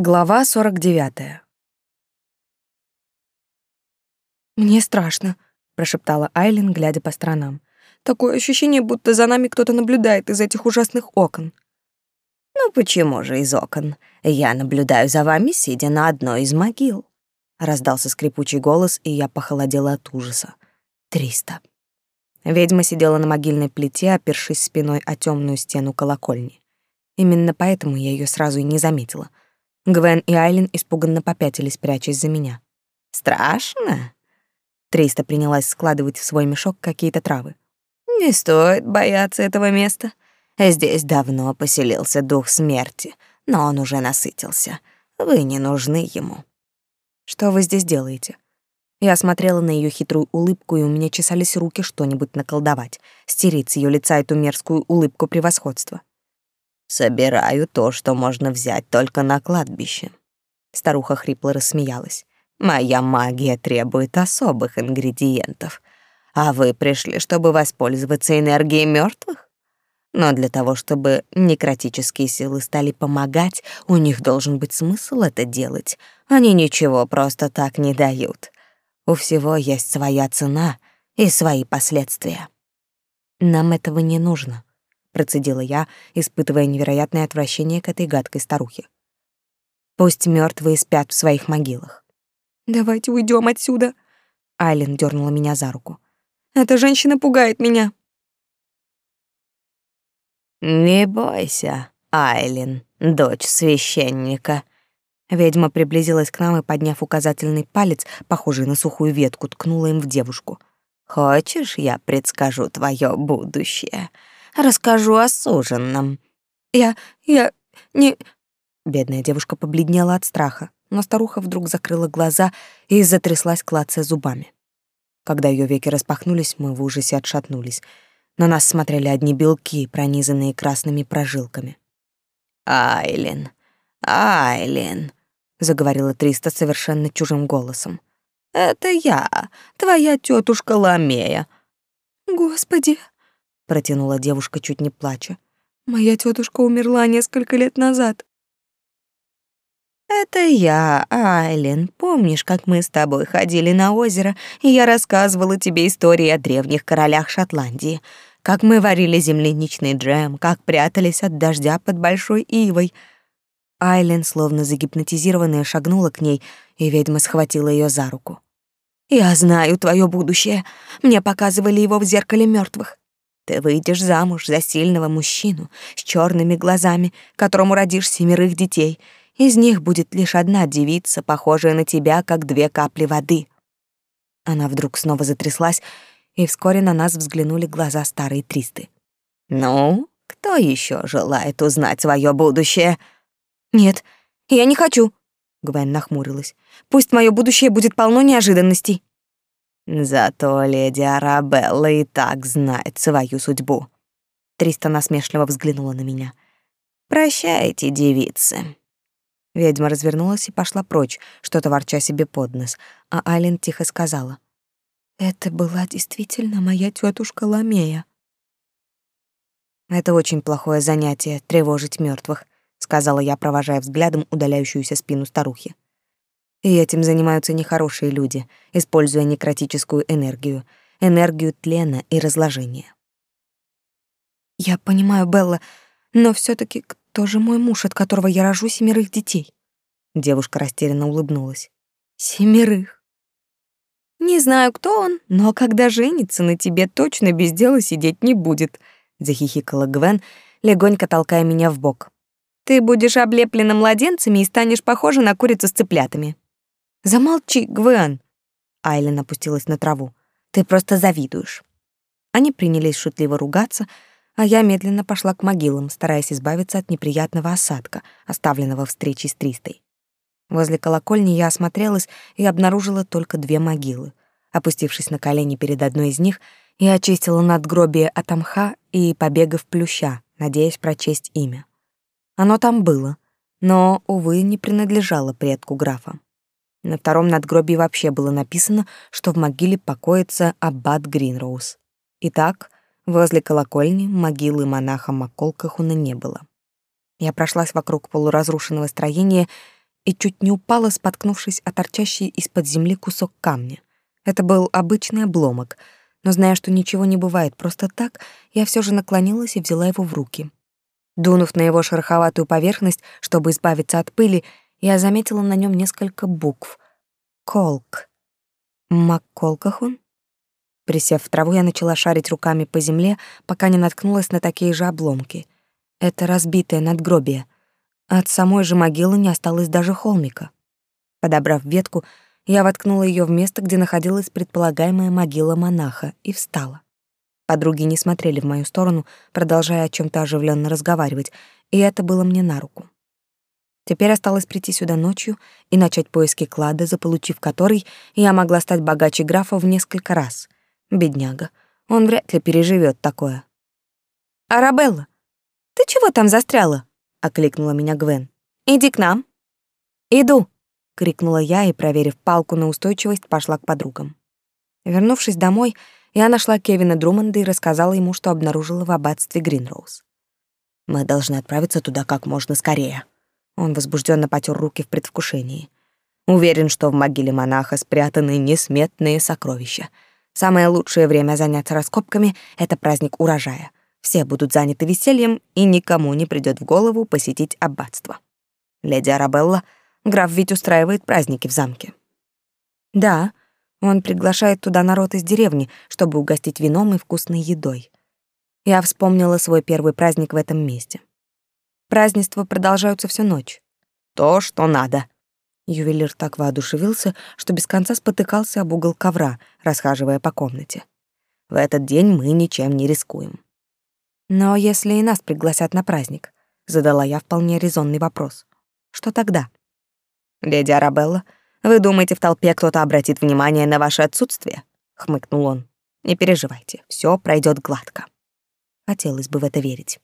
Глава 49. «Мне страшно», — прошептала Айлин, глядя по сторонам. «Такое ощущение, будто за нами кто-то наблюдает из этих ужасных окон». «Ну почему же из окон? Я наблюдаю за вами, сидя на одной из могил». Раздался скрипучий голос, и я похолодела от ужаса. «Триста». Ведьма сидела на могильной плите, опершись спиной о темную стену колокольни. Именно поэтому я ее сразу и не заметила — Гвен и Айлин испуганно попятились, прячась за меня. «Страшно?» Триста принялась складывать в свой мешок какие-то травы. «Не стоит бояться этого места. Здесь давно поселился дух смерти, но он уже насытился. Вы не нужны ему». «Что вы здесь делаете?» Я смотрела на ее хитрую улыбку, и у меня чесались руки что-нибудь наколдовать, стереть с ее лица эту мерзкую улыбку превосходства. Собираю то, что можно взять только на кладбище. Старуха хрипло рассмеялась. Моя магия требует особых ингредиентов. А вы пришли, чтобы воспользоваться энергией мертвых? Но для того, чтобы некротические силы стали помогать, у них должен быть смысл это делать. Они ничего просто так не дают. У всего есть своя цена и свои последствия. Нам этого не нужно процедила я, испытывая невероятное отвращение к этой гадкой старухе. Пусть мертвые спят в своих могилах. Давайте уйдем отсюда. Айлин дернула меня за руку. Эта женщина пугает меня. Не бойся, Айлин, дочь священника. Ведьма приблизилась к нам и, подняв указательный палец, похожий на сухую ветку, ткнула им в девушку. Хочешь, я предскажу твое будущее? Расскажу о суженном. Я... я... не...» Бедная девушка побледнела от страха, но старуха вдруг закрыла глаза и затряслась, клацая зубами. Когда ее веки распахнулись, мы в ужасе отшатнулись. На нас смотрели одни белки, пронизанные красными прожилками. «Айлин, Айлин», — заговорила Триста совершенно чужим голосом. «Это я, твоя тетушка Ламея». «Господи!» Протянула девушка чуть не плача. Моя тетушка умерла несколько лет назад. Это я, Айлен. Помнишь, как мы с тобой ходили на озеро, и я рассказывала тебе истории о древних королях Шотландии, как мы варили земляничный джем, как прятались от дождя под большой ивой. Айлен, словно загипнотизированная, шагнула к ней, и ведьма схватила ее за руку. Я знаю твое будущее. Мне показывали его в зеркале мертвых. Ты выйдешь замуж за сильного мужчину с черными глазами, которому родишь семерых детей. Из них будет лишь одна девица, похожая на тебя, как две капли воды. Она вдруг снова затряслась, и вскоре на нас взглянули глаза старой Тристы. Ну, кто еще желает узнать свое будущее? Нет, я не хочу, Гвен нахмурилась. Пусть мое будущее будет полно неожиданностей. Зато леди Арабелла и так знает свою судьбу. Триста насмешливо взглянула на меня. Прощайте, девицы. Ведьма развернулась и пошла прочь, что-то ворча себе под нос, а Айлен тихо сказала: "Это была действительно моя тетушка Ламея". Это очень плохое занятие тревожить мертвых, сказала я, провожая взглядом удаляющуюся спину старухи. И этим занимаются нехорошие люди, используя некротическую энергию, энергию тлена и разложения. Я понимаю, Белла, но все таки кто же мой муж, от которого я рожу семерых детей? Девушка растерянно улыбнулась. Семерых. Не знаю, кто он, но когда женится на тебе, точно без дела сидеть не будет, захихикала Гвен, легонько толкая меня в бок. Ты будешь облеплена младенцами и станешь похожа на курицу с цыплятами. Замолчи, Гвен. Айлен опустилась на траву. Ты просто завидуешь. Они принялись шутливо ругаться, а я медленно пошла к могилам, стараясь избавиться от неприятного осадка, оставленного встречей с Тристой. Возле колокольни я осмотрелась и обнаружила только две могилы. Опустившись на колени перед одной из них, я очистила надгробие от мха и побегов плюща, надеясь прочесть имя. Оно там было, но, увы, не принадлежало предку графа. На втором надгробии вообще было написано, что в могиле покоится аббат Гринроуз. Итак, возле колокольни могилы монаха Маколкахуна не было. Я прошлась вокруг полуразрушенного строения и чуть не упала, споткнувшись о торчащий из-под земли кусок камня. Это был обычный обломок, но зная, что ничего не бывает просто так, я все же наклонилась и взяла его в руки. Дунув на его шероховатую поверхность, чтобы избавиться от пыли, я заметила на нем несколько букв. Колк. Макколкахун? Присев в траву, я начала шарить руками по земле, пока не наткнулась на такие же обломки. Это разбитое надгробие. От самой же могилы не осталось даже холмика. Подобрав ветку, я воткнула ее в место, где находилась предполагаемая могила монаха, и встала. Подруги не смотрели в мою сторону, продолжая о чем то оживленно разговаривать, и это было мне на руку. Теперь осталось прийти сюда ночью и начать поиски клада, заполучив который, я могла стать богаче графа в несколько раз — Бедняга. Он вряд ли переживет такое. «Арабелла, ты чего там застряла?» — окликнула меня Гвен. «Иди к нам». «Иду», — крикнула я и, проверив палку на устойчивость, пошла к подругам. Вернувшись домой, я нашла Кевина Друмонда и рассказала ему, что обнаружила в аббатстве Гринроуз. «Мы должны отправиться туда как можно скорее». Он возбужденно потер руки в предвкушении. Уверен, что в могиле монаха спрятаны несметные сокровища — Самое лучшее время заняться раскопками — это праздник урожая. Все будут заняты весельем, и никому не придёт в голову посетить аббатство. Леди Арабелла, граф ведь устраивает праздники в замке. Да, он приглашает туда народ из деревни, чтобы угостить вином и вкусной едой. Я вспомнила свой первый праздник в этом месте. Празднества продолжаются всю ночь. То, что надо, Ювелир так воодушевился, что без конца спотыкался об угол ковра, расхаживая по комнате. В этот день мы ничем не рискуем. Но если и нас пригласят на праздник, задала я вполне резонный вопрос. Что тогда? Леди Арабелла, вы думаете, в толпе кто-то обратит внимание на ваше отсутствие? хмыкнул он. Не переживайте, все пройдет гладко. Хотелось бы в это верить.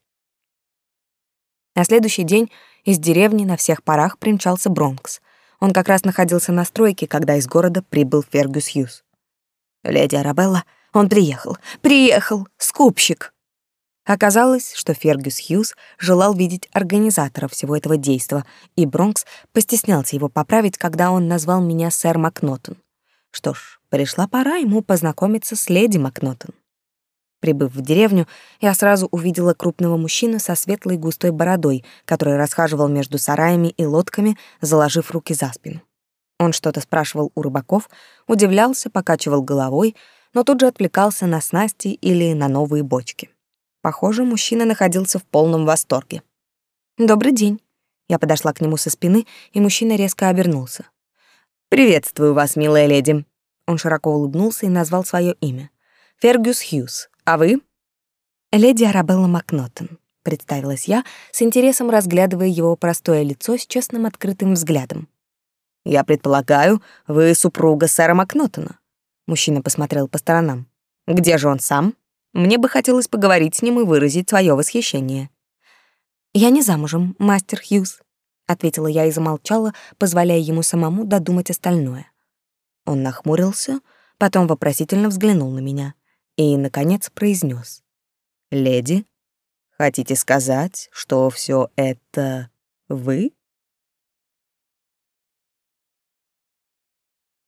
На следующий день из деревни на всех парах примчался Бронкс — он как раз находился на стройке, когда из города прибыл Фергюс Хьюз. «Леди Арабелла, он приехал! Приехал! Скупщик!» Оказалось, что Фергюс Хьюз желал видеть организатора всего этого действа, и Бронкс постеснялся его поправить, когда он назвал меня сэр Макнотон. Что ж, пришла пора ему познакомиться с леди Макнотон. Прибыв в деревню, я сразу увидела крупного мужчину со светлой густой бородой, который расхаживал между сараями и лодками, заложив руки за спину. Он что-то спрашивал у рыбаков, удивлялся, покачивал головой, но тут же отвлекался на снасти или на новые бочки. Похоже, мужчина находился в полном восторге. «Добрый день». Я подошла к нему со спины, и мужчина резко обернулся. «Приветствую вас, милая леди». Он широко улыбнулся и назвал свое имя. «Фергюс Хьюз, а вы? Леди Арабелла Макнотон, представилась я, с интересом разглядывая его простое лицо с честным открытым взглядом. Я предполагаю, вы супруга сэра Макнотона. Мужчина посмотрел по сторонам. Где же он сам? Мне бы хотелось поговорить с ним и выразить свое восхищение. Я не замужем, мастер Хьюз, ответила я и замолчала, позволяя ему самому додумать остальное. Он нахмурился, потом вопросительно взглянул на меня и, наконец, произнес: «Леди, хотите сказать, что все это вы?»